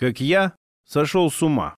как я, сошел с ума.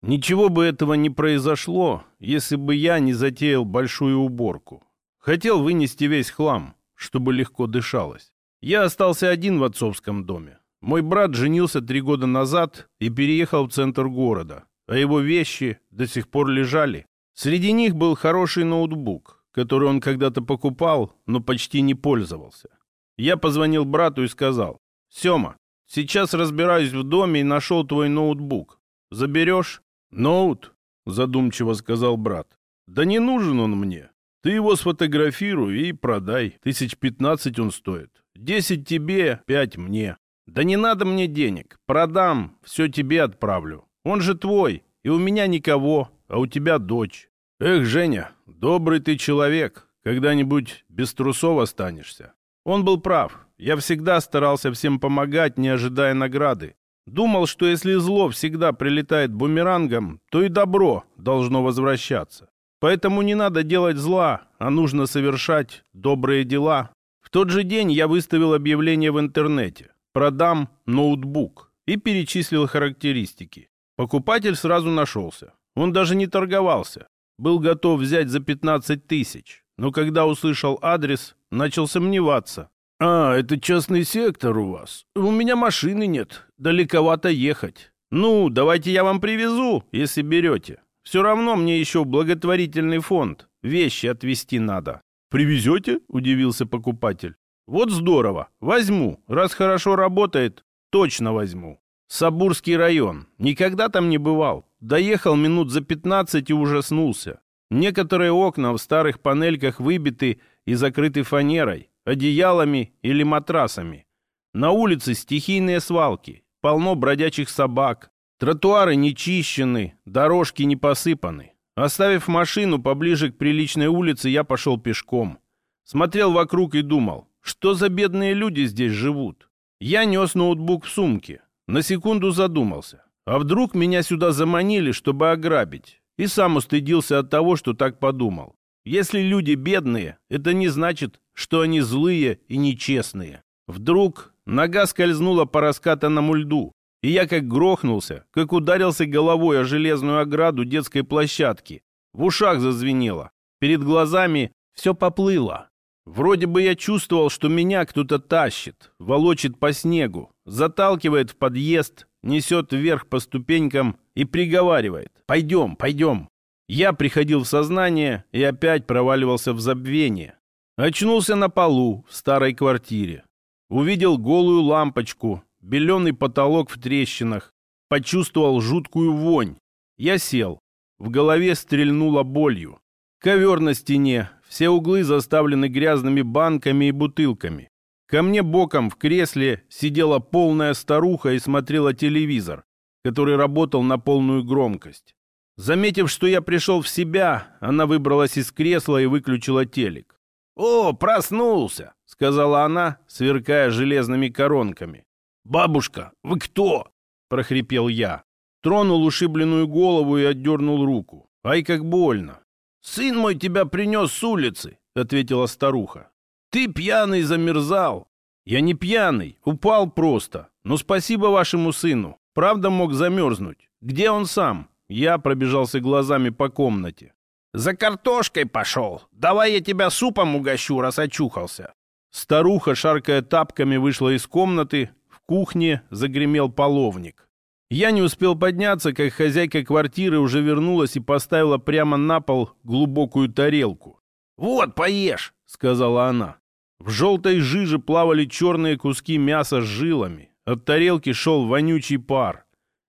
Ничего бы этого не произошло, если бы я не затеял большую уборку. Хотел вынести весь хлам, чтобы легко дышалось. Я остался один в отцовском доме. Мой брат женился три года назад и переехал в центр города, а его вещи до сих пор лежали. Среди них был хороший ноутбук, который он когда-то покупал, но почти не пользовался. Я позвонил брату и сказал, «Сема, сейчас разбираюсь в доме и нашел твой ноутбук. Заберешь?» «Ноут?» — задумчиво сказал брат. «Да не нужен он мне. Ты его сфотографируй и продай. Тысяч пятнадцать он стоит. Десять тебе, пять мне. Да не надо мне денег. Продам, все тебе отправлю. Он же твой, и у меня никого, а у тебя дочь. Эх, Женя, добрый ты человек. Когда-нибудь без трусов останешься. Он был прав. Я всегда старался всем помогать, не ожидая награды. Думал, что если зло всегда прилетает бумерангом, то и добро должно возвращаться. Поэтому не надо делать зла, а нужно совершать добрые дела. В тот же день я выставил объявление в интернете. Продам ноутбук и перечислил характеристики. Покупатель сразу нашелся. Он даже не торговался. Был готов взять за 15 тысяч. Но когда услышал адрес, начал сомневаться. «А, это частный сектор у вас. У меня машины нет. Далековато ехать. Ну, давайте я вам привезу, если берете. Все равно мне еще благотворительный фонд. Вещи отвезти надо». «Привезете?» – удивился покупатель. «Вот здорово. Возьму. Раз хорошо работает, точно возьму». Сабурский район. Никогда там не бывал. Доехал минут за 15 и ужаснулся. Некоторые окна в старых панельках выбиты и закрыты фанерой одеялами или матрасами. На улице стихийные свалки, полно бродячих собак, тротуары не чищены, дорожки не посыпаны. Оставив машину поближе к приличной улице, я пошел пешком. Смотрел вокруг и думал, что за бедные люди здесь живут. Я нес ноутбук в сумке. На секунду задумался. А вдруг меня сюда заманили, чтобы ограбить? И сам устыдился от того, что так подумал. Если люди бедные, это не значит, что они злые и нечестные. Вдруг нога скользнула по раскатанному льду, и я как грохнулся, как ударился головой о железную ограду детской площадки. В ушах зазвенело, перед глазами все поплыло. Вроде бы я чувствовал, что меня кто-то тащит, волочит по снегу, заталкивает в подъезд, несет вверх по ступенькам и приговаривает «Пойдем, пойдем». Я приходил в сознание и опять проваливался в забвение. Очнулся на полу в старой квартире. Увидел голую лампочку, беленый потолок в трещинах. Почувствовал жуткую вонь. Я сел. В голове стрельнуло болью. Ковер на стене, все углы заставлены грязными банками и бутылками. Ко мне боком в кресле сидела полная старуха и смотрела телевизор, который работал на полную громкость. Заметив, что я пришел в себя, она выбралась из кресла и выключила телек. «О, проснулся!» — сказала она, сверкая железными коронками. «Бабушка, вы кто?» — прохрипел я. Тронул ушибленную голову и отдернул руку. «Ай, как больно!» «Сын мой тебя принес с улицы», — ответила старуха. «Ты пьяный замерзал». «Я не пьяный, упал просто. Но спасибо вашему сыну. Правда мог замерзнуть. Где он сам?» Я пробежался глазами по комнате. «За картошкой пошел. Давай я тебя супом угощу, раз очухался». Старуха, шаркая тапками, вышла из комнаты. В кухне загремел половник. Я не успел подняться, как хозяйка квартиры уже вернулась и поставила прямо на пол глубокую тарелку. «Вот, поешь», — сказала она. В желтой жиже плавали черные куски мяса с жилами. От тарелки шел вонючий пар.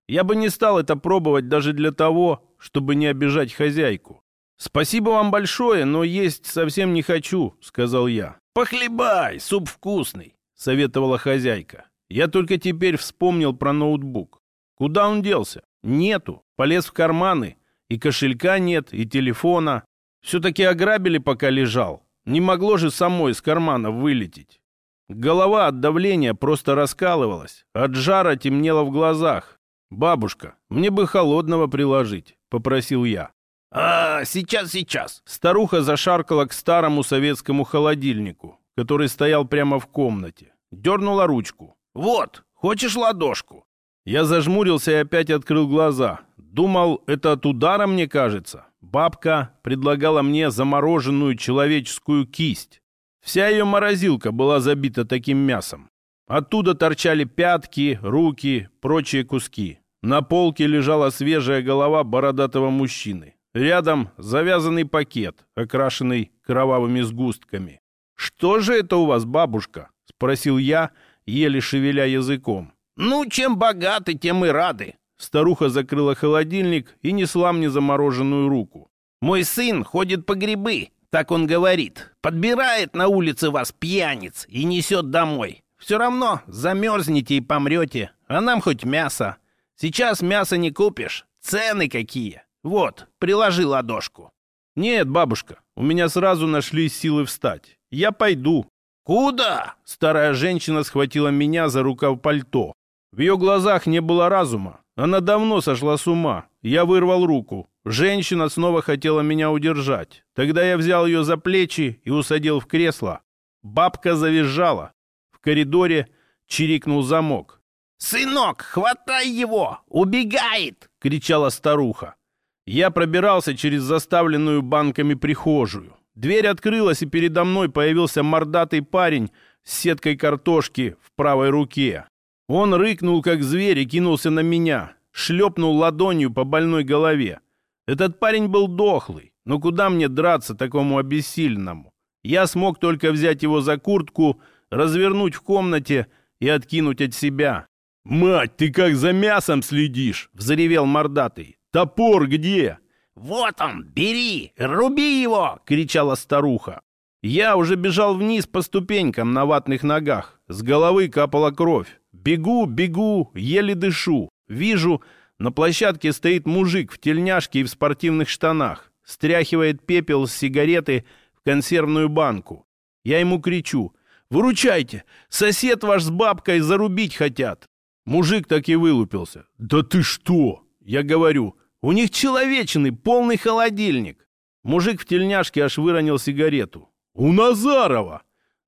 Я бы не стал это пробовать даже для того, чтобы не обижать хозяйку. «Спасибо вам большое, но есть совсем не хочу», — сказал я. «Похлебай, суп вкусный», — советовала хозяйка. Я только теперь вспомнил про ноутбук. Куда он делся? Нету. Полез в карманы. И кошелька нет, и телефона. Все-таки ограбили, пока лежал. Не могло же самой из кармана вылететь. Голова от давления просто раскалывалась. От жара темнело в глазах. «Бабушка, мне бы холодного приложить», — попросил я. «А, сейчас, сейчас!» Старуха зашаркала к старому советскому холодильнику, который стоял прямо в комнате. Дернула ручку. «Вот, хочешь ладошку?» Я зажмурился и опять открыл глаза. Думал, это от удара мне кажется. Бабка предлагала мне замороженную человеческую кисть. Вся ее морозилка была забита таким мясом. Оттуда торчали пятки, руки, прочие куски. На полке лежала свежая голова бородатого мужчины. Рядом завязанный пакет, окрашенный кровавыми сгустками. «Что же это у вас, бабушка?» — спросил я, еле шевеля языком. «Ну, чем богаты, тем и рады». Старуха закрыла холодильник и несла мне замороженную руку. «Мой сын ходит по грибы, так он говорит. Подбирает на улице вас пьяниц и несет домой. Все равно замерзнете и помрете, а нам хоть мясо. Сейчас мясо не купишь, цены какие. Вот, приложи ладошку». «Нет, бабушка, у меня сразу нашлись силы встать. Я пойду». «Куда?» Старая женщина схватила меня за рукав пальто. В ее глазах не было разума. Она давно сошла с ума. Я вырвал руку. Женщина снова хотела меня удержать. Тогда я взял ее за плечи и усадил в кресло. Бабка завизжала. В коридоре чирикнул замок. «Сынок, хватай его! Убегает!» — кричала старуха. Я пробирался через заставленную банками прихожую. Дверь открылась, и передо мной появился мордатый парень с сеткой картошки в правой руке. Он рыкнул, как зверь, и кинулся на меня. Шлепнул ладонью по больной голове. Этот парень был дохлый. Но куда мне драться такому обессильному? Я смог только взять его за куртку, развернуть в комнате и откинуть от себя. «Мать, ты как за мясом следишь!» — взревел мордатый. «Топор где?» «Вот он, бери, руби его!» — кричала старуха. Я уже бежал вниз по ступенькам на ватных ногах. С головы капала кровь. Бегу, бегу, еле дышу. Вижу, на площадке стоит мужик в тельняшке и в спортивных штанах. Стряхивает пепел с сигареты в консервную банку. Я ему кричу. «Выручайте! Сосед ваш с бабкой зарубить хотят!» Мужик так и вылупился. «Да ты что?» Я говорю. «У них человечный, полный холодильник!» Мужик в тельняшке аж выронил сигарету. «У Назарова!»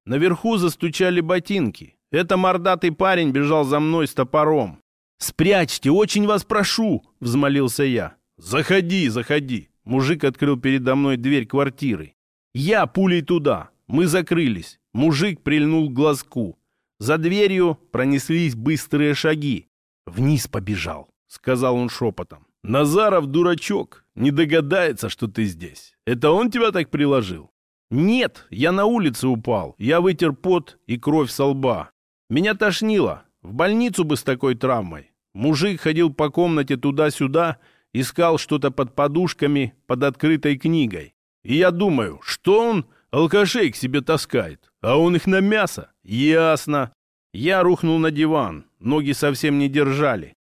Наверху застучали ботинки. Это мордатый парень бежал за мной с топором. «Спрячьте, очень вас прошу!» — взмолился я. «Заходи, заходи!» Мужик открыл передо мной дверь квартиры. Я пулей туда. Мы закрылись. Мужик прильнул к глазку. За дверью пронеслись быстрые шаги. «Вниз побежал», — сказал он шепотом. «Назаров дурачок, не догадается, что ты здесь. Это он тебя так приложил?» «Нет, я на улице упал. Я вытер пот и кровь со лба. Меня тошнило. В больницу бы с такой травмой. Мужик ходил по комнате туда-сюда, искал что-то под подушками, под открытой книгой. И я думаю, что он алкашей к себе таскает, а он их на мясо. Ясно. Я рухнул на диван, ноги совсем не держали.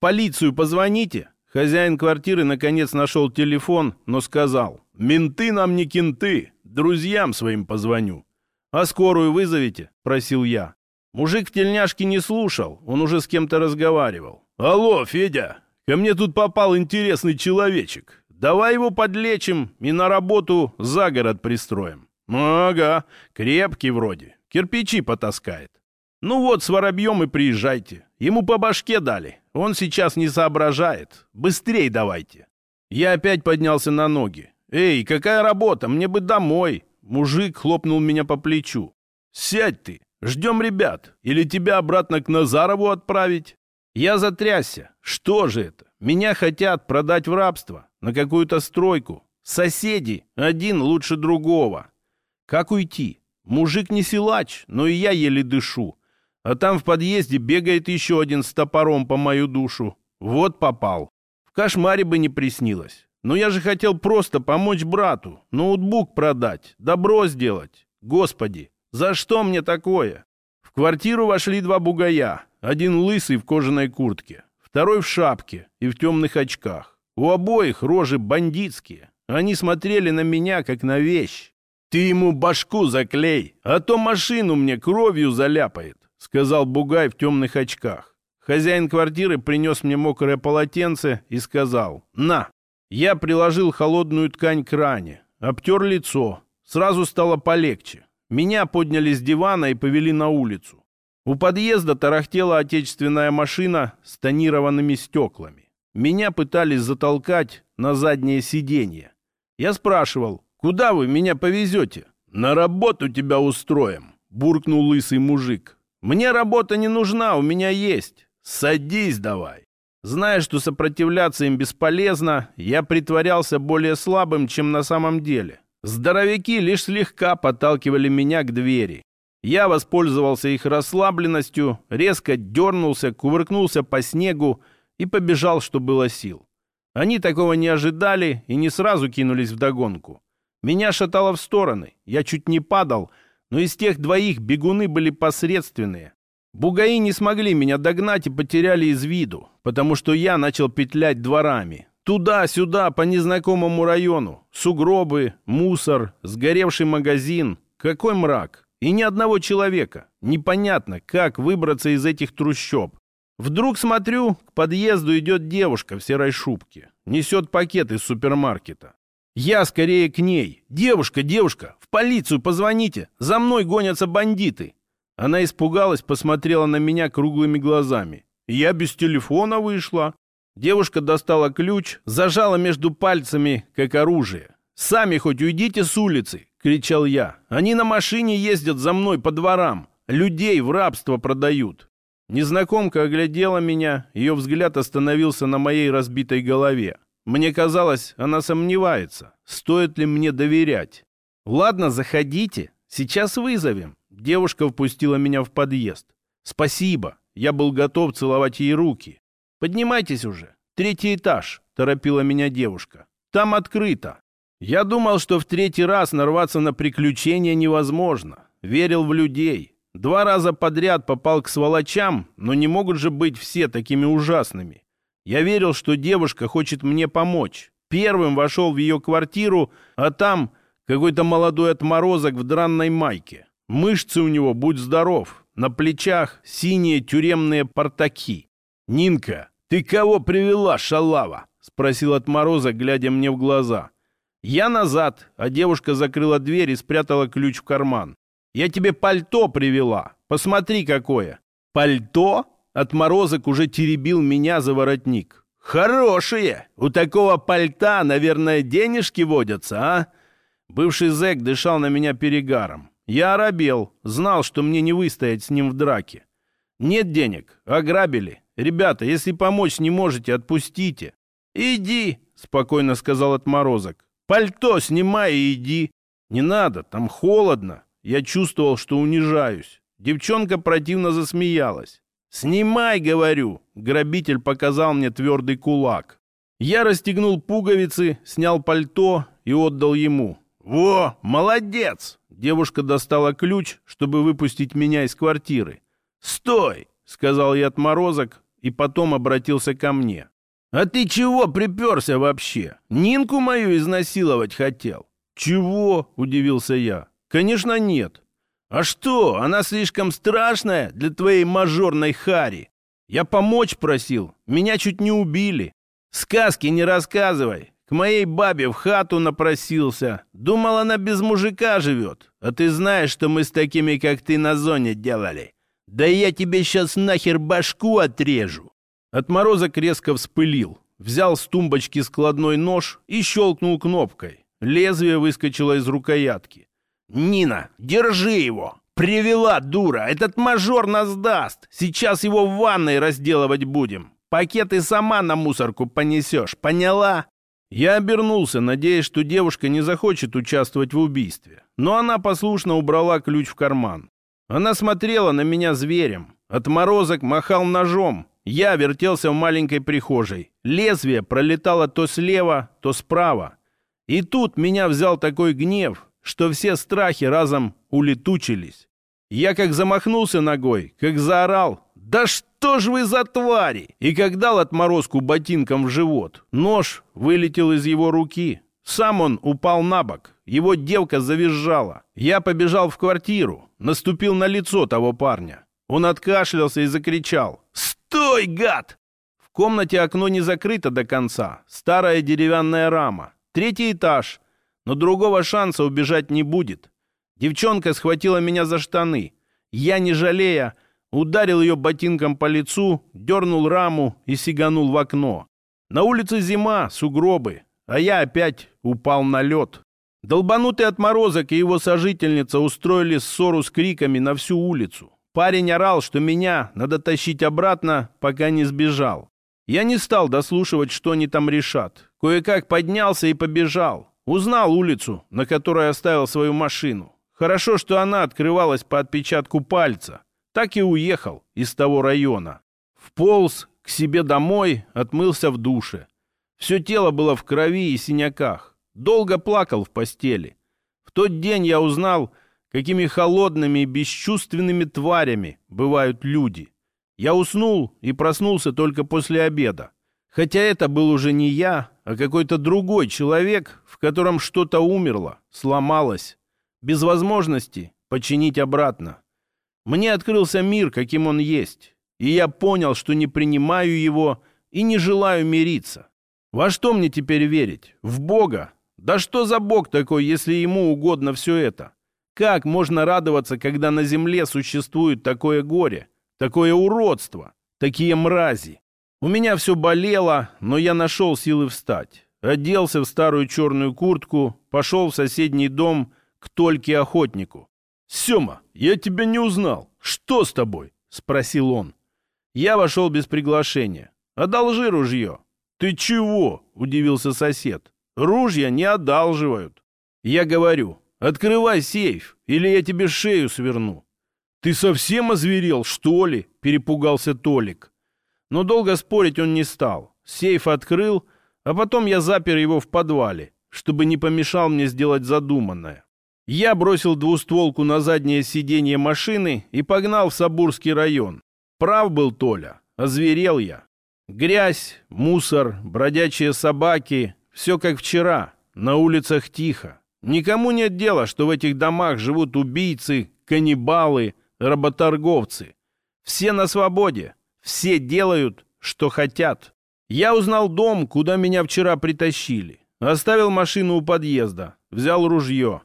Полицию позвоните. Хозяин квартиры наконец нашел телефон, но сказал, менты нам не кенты, друзьям своим позвоню. А скорую вызовите? Просил я. Мужик в тельняшке не слушал, он уже с кем-то разговаривал. «Алло, Федя, ко мне тут попал интересный человечек. Давай его подлечим и на работу за город пристроим». «Ага, крепкий вроде, кирпичи потаскает». «Ну вот, с воробьем и приезжайте. Ему по башке дали. Он сейчас не соображает. Быстрей давайте». Я опять поднялся на ноги. «Эй, какая работа? Мне бы домой!» Мужик хлопнул меня по плечу. «Сядь ты! Ждем ребят. Или тебя обратно к Назарову отправить?» Я затрясся. Что же это? Меня хотят продать в рабство. На какую-то стройку. Соседи. Один лучше другого. Как уйти? Мужик не силач, но и я еле дышу. А там в подъезде бегает еще один с топором по мою душу. Вот попал. В кошмаре бы не приснилось. Но я же хотел просто помочь брату, ноутбук продать, добро сделать. Господи, за что мне такое? В квартиру вошли два бугая. Один лысый в кожаной куртке, второй в шапке и в темных очках. У обоих рожи бандитские. Они смотрели на меня, как на вещь. «Ты ему башку заклей, а то машину мне кровью заляпает», сказал бугай в темных очках. Хозяин квартиры принес мне мокрое полотенце и сказал «На». Я приложил холодную ткань к ране, обтер лицо. Сразу стало полегче. Меня подняли с дивана и повели на улицу. У подъезда тарахтела отечественная машина с тонированными стеклами. Меня пытались затолкать на заднее сиденье. Я спрашивал, куда вы меня повезете? На работу тебя устроим, буркнул лысый мужик. Мне работа не нужна, у меня есть. Садись давай. Зная, что сопротивляться им бесполезно, я притворялся более слабым, чем на самом деле. Здоровяки лишь слегка подталкивали меня к двери. Я воспользовался их расслабленностью, резко дернулся, кувыркнулся по снегу и побежал, что было сил. Они такого не ожидали и не сразу кинулись в догонку. Меня шатало в стороны, я чуть не падал, но из тех двоих бегуны были посредственные. Бугаи не смогли меня догнать и потеряли из виду, потому что я начал петлять дворами. Туда-сюда, по незнакомому району. Сугробы, мусор, сгоревший магазин. Какой мрак. И ни одного человека. Непонятно, как выбраться из этих трущоб. Вдруг смотрю, к подъезду идет девушка в серой шубке. Несет пакет из супермаркета. Я скорее к ней. «Девушка, девушка, полицию позвоните! За мной гонятся бандиты!» Она испугалась, посмотрела на меня круглыми глазами. Я без телефона вышла. Девушка достала ключ, зажала между пальцами, как оружие. «Сами хоть уйдите с улицы!» — кричал я. «Они на машине ездят за мной по дворам. Людей в рабство продают». Незнакомка оглядела меня, ее взгляд остановился на моей разбитой голове. Мне казалось, она сомневается, стоит ли мне доверять. «Ладно, заходите, сейчас вызовем». Девушка впустила меня в подъезд. «Спасибо». Я был готов целовать ей руки. «Поднимайтесь уже. Третий этаж», — торопила меня девушка. «Там открыто». Я думал, что в третий раз нарваться на приключения невозможно. Верил в людей. Два раза подряд попал к сволочам, но не могут же быть все такими ужасными. Я верил, что девушка хочет мне помочь. Первым вошел в ее квартиру, а там какой-то молодой отморозок в дранной майке. Мышцы у него, будь здоров, на плечах синие тюремные портаки. «Нинка, ты кого привела, шалава?» — спросил отморозок, глядя мне в глаза. Я назад, а девушка закрыла дверь и спрятала ключ в карман. «Я тебе пальто привела. Посмотри, какое!» «Пальто?» Отморозок уже теребил меня за воротник. «Хорошие! У такого пальта, наверное, денежки водятся, а?» Бывший зэк дышал на меня перегаром. Я оробел, знал, что мне не выстоять с ним в драке. Нет денег, ограбили. Ребята, если помочь не можете, отпустите. Иди, спокойно сказал отморозок. Пальто снимай и иди. Не надо, там холодно. Я чувствовал, что унижаюсь. Девчонка противно засмеялась. «Снимай, говорю!» Грабитель показал мне твердый кулак. Я расстегнул пуговицы, снял пальто и отдал ему. «Во, молодец!» Девушка достала ключ, чтобы выпустить меня из квартиры. «Стой!» — сказал я отморозок и потом обратился ко мне. «А ты чего приперся вообще? Нинку мою изнасиловать хотел?» «Чего?» — удивился я. «Конечно нет. А что, она слишком страшная для твоей мажорной Хари? Я помочь просил, меня чуть не убили. Сказки не рассказывай, к моей бабе в хату напросился. Думал, она без мужика живет. А ты знаешь, что мы с такими, как ты, на зоне делали. Да я тебе сейчас нахер башку отрежу. Отморозок резко вспылил. Взял с тумбочки складной нож и щелкнул кнопкой. Лезвие выскочило из рукоятки. «Нина, держи его!» «Привела, дура! Этот мажор нас даст! Сейчас его в ванной разделывать будем! Пакеты сама на мусорку понесешь, поняла?» Я обернулся, надеясь, что девушка не захочет участвовать в убийстве. Но она послушно убрала ключ в карман. Она смотрела на меня зверем. Отморозок махал ножом. Я вертелся в маленькой прихожей. Лезвие пролетало то слева, то справа. И тут меня взял такой гнев, что все страхи разом улетучились. Я как замахнулся ногой, как заорал «Да что ж вы за твари!» И как дал отморозку ботинком в живот, нож вылетел из его руки. Сам он упал на бок, его девка завизжала. Я побежал в квартиру, наступил на лицо того парня. Он откашлялся и закричал «Стой, гад!» В комнате окно не закрыто до конца, старая деревянная рама, третий этаж, но другого шанса убежать не будет. Девчонка схватила меня за штаны. Я, не жалея, ударил ее ботинком по лицу, дернул раму и сиганул в окно. На улице зима, сугробы, а я опять упал на лед. Долбанутый отморозок и его сожительница устроили ссору с криками на всю улицу. Парень орал, что меня надо тащить обратно, пока не сбежал. Я не стал дослушивать, что они там решат. Кое-как поднялся и побежал. Узнал улицу, на которой оставил свою машину. Хорошо, что она открывалась по отпечатку пальца. Так и уехал из того района. Вполз к себе домой, отмылся в душе. Все тело было в крови и синяках. Долго плакал в постели. В тот день я узнал, какими холодными и бесчувственными тварями бывают люди. Я уснул и проснулся только после обеда. Хотя это был уже не я, а какой-то другой человек, в котором что-то умерло, сломалось, без возможности починить обратно. Мне открылся мир, каким он есть, и я понял, что не принимаю его и не желаю мириться. Во что мне теперь верить? В Бога? Да что за Бог такой, если ему угодно все это? Как можно радоваться, когда на земле существует такое горе, такое уродство, такие мрази? У меня все болело, но я нашел силы встать. Оделся в старую черную куртку, пошел в соседний дом к Тольке Охотнику. «Сема, я тебя не узнал. Что с тобой?» — спросил он. Я вошел без приглашения. «Одолжи ружье». «Ты чего?» — удивился сосед. «Ружья не одалживают». Я говорю, «Открывай сейф, или я тебе шею сверну». «Ты совсем озверел, что ли?» — перепугался Толик. Но долго спорить он не стал. Сейф открыл, а потом я запер его в подвале, чтобы не помешал мне сделать задуманное. Я бросил двустволку на заднее сиденье машины и погнал в Сабурский район. Прав был Толя, озверел я. Грязь, мусор, бродячие собаки — все как вчера, на улицах тихо. Никому нет дела, что в этих домах живут убийцы, каннибалы, работорговцы. Все на свободе, все делают, что хотят. Я узнал дом, куда меня вчера притащили. Оставил машину у подъезда, взял ружье.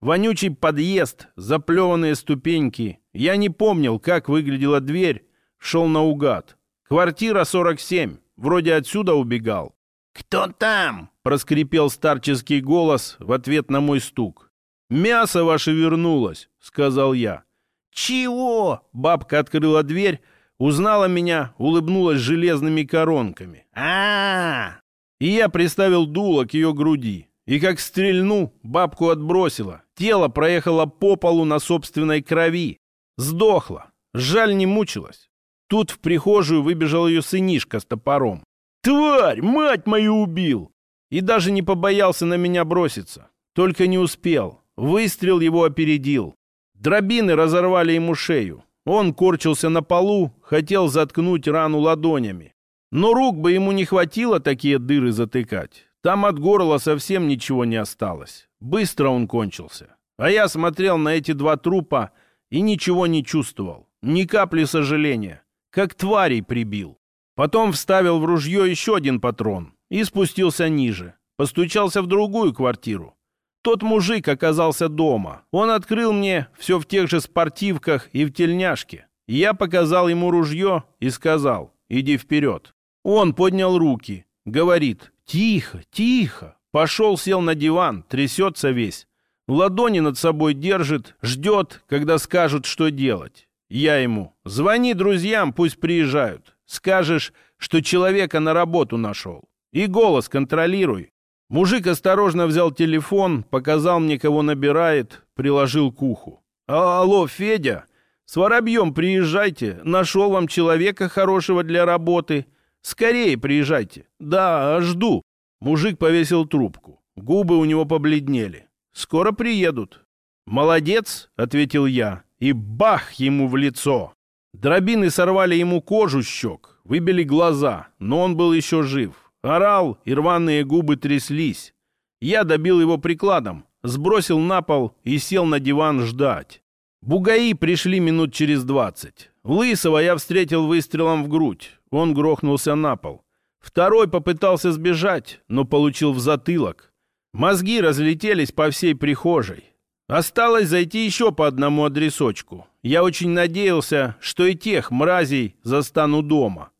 Вонючий подъезд, заплеванные ступеньки. Я не помнил, как выглядела дверь. Шел наугад. Квартира 47. Вроде отсюда убегал. «Кто там?» — проскрипел старческий голос в ответ на мой стук. «Мясо ваше вернулось», — сказал я. «Чего?» — бабка открыла дверь, узнала меня, улыбнулась железными коронками. а, -а, -а. И я приставил дуло к ее груди. И как стрельну, бабку отбросила. Тело проехало по полу на собственной крови. Сдохла. Жаль, не мучилась. Тут в прихожую выбежал ее сынишка с топором. «Тварь! Мать мою убил!» И даже не побоялся на меня броситься. Только не успел. Выстрел его опередил. Дробины разорвали ему шею. Он корчился на полу, хотел заткнуть рану ладонями. Но рук бы ему не хватило такие дыры затыкать. Там от горла совсем ничего не осталось. Быстро он кончился. А я смотрел на эти два трупа и ничего не чувствовал. Ни капли сожаления. Как тварей прибил. Потом вставил в ружье еще один патрон и спустился ниже. Постучался в другую квартиру. Тот мужик оказался дома. Он открыл мне все в тех же спортивках и в тельняшке. Я показал ему ружье и сказал, иди вперед. Он поднял руки, говорит, тихо, тихо. Пошел, сел на диван, трясется весь. Ладони над собой держит, ждет, когда скажут, что делать. Я ему, звони друзьям, пусть приезжают. Скажешь, что человека на работу нашел. И голос контролируй. Мужик осторожно взял телефон, показал мне, кого набирает, приложил к уху. «Алло, Федя, с Воробьем приезжайте. Нашел вам человека хорошего для работы. Скорее приезжайте. Да, жду». Мужик повесил трубку. Губы у него побледнели. «Скоро приедут». «Молодец», — ответил я, и бах ему в лицо. Дробины сорвали ему кожу щек, выбили глаза, но он был еще жив. Орал, и рваные губы тряслись. Я добил его прикладом, сбросил на пол и сел на диван ждать. Бугаи пришли минут через двадцать. Лысого я встретил выстрелом в грудь. Он грохнулся на пол. Второй попытался сбежать, но получил в затылок. Мозги разлетелись по всей прихожей. Осталось зайти еще по одному адресочку. Я очень надеялся, что и тех мразей застану дома.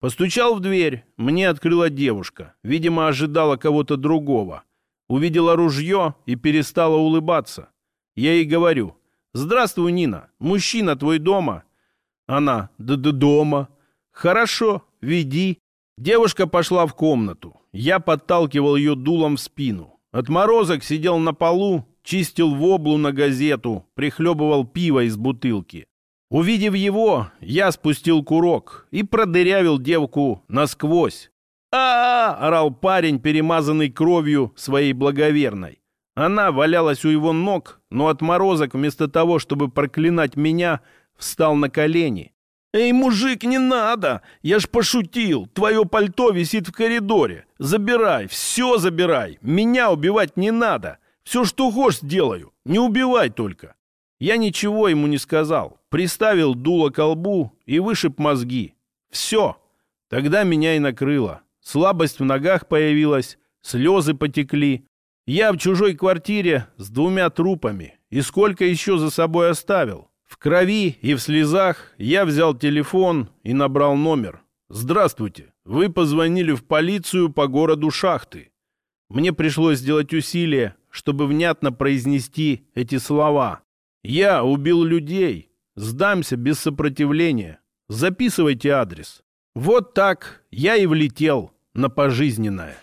Постучал в дверь. Мне открыла девушка. Видимо, ожидала кого-то другого. Увидела ружье и перестала улыбаться. Я ей говорю. «Здравствуй, Нина. Мужчина твой дома?» Она. «Да-да дома». «Хорошо, веди». Девушка пошла в комнату. Я подталкивал ее дулом в спину. Отморозок сидел на полу, чистил воблу на газету, прихлебывал пиво из бутылки. Увидев его, я спустил курок и продырявил девку насквозь. а, -а, -а орал парень, перемазанный кровью своей благоверной. Она валялась у его ног, но отморозок вместо того, чтобы проклинать меня, встал на колени. «Эй, мужик, не надо! Я ж пошутил! Твое пальто висит в коридоре! Забирай, все забирай! Меня убивать не надо! Все, что хочешь, сделаю! Не убивай только!» Я ничего ему не сказал, приставил дуло к лбу и вышиб мозги. Все. Тогда меня и накрыло. Слабость в ногах появилась, слезы потекли. Я в чужой квартире с двумя трупами. И сколько еще за собой оставил? В крови и в слезах я взял телефон и набрал номер. «Здравствуйте. Вы позвонили в полицию по городу Шахты». Мне пришлось сделать усилие, чтобы внятно произнести эти слова. «Я убил людей. Сдамся без сопротивления. Записывайте адрес». Вот так я и влетел на пожизненное.